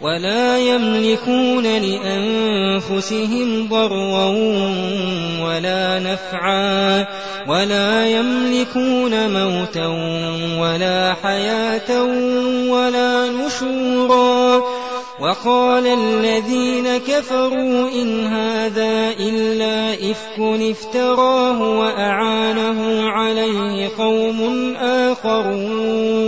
ولا يملكون لأنفسهم ضرا ولا نفعا ولا يملكون موتا ولا حياة ولا نشورا. وقال الذين كفروا إن هذا إلا إفك افتراه وأعانه عليه قوم آخرون.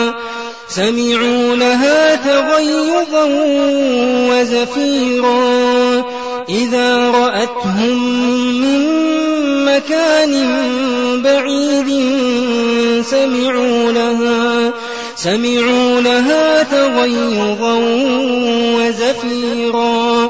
سمعوا لها تغيظا وزفيرا. إذا رأتهم من مكان بعيد سمعوا لها سمعوا لها تغيظا وزفيرا.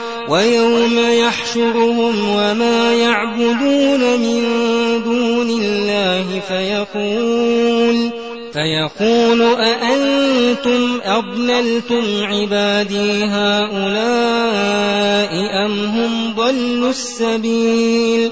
ويوم يحشرهم وما يعبدون من دون الله فيقول فيقول أأنتم أضللتم عبادي هؤلاء أم هم ضلوا السبيل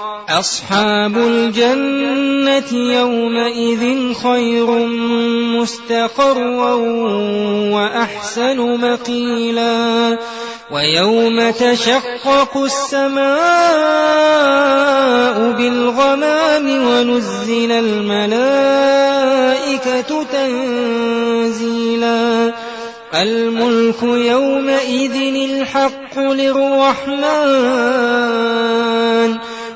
أصحاب الجنة يومئذ خير مستقرا وأحسن مقيلا ويوم تشقق السماء بالغمام ونزل الملائكة تنزيلا الملك يومئذ الحق للرحمن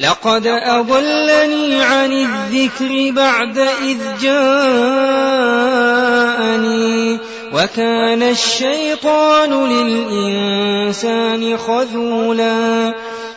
لقد أضلني عن الذكر بعد إذ جاءني وكان الشيطان للإنسان خذولا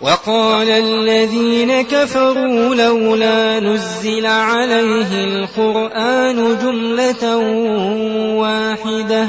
وقال الذين كفروا لولا نزل عليه القرآن جملة واحدة.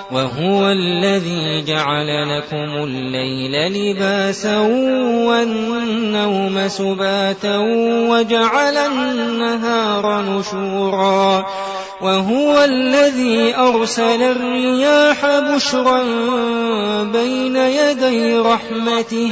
وهو الذي جعل لكم الليل لباسا والنوم سباتا وجعل النهار نشورا وهو الذي أرسل الرياح بشرا بين يدي رحمته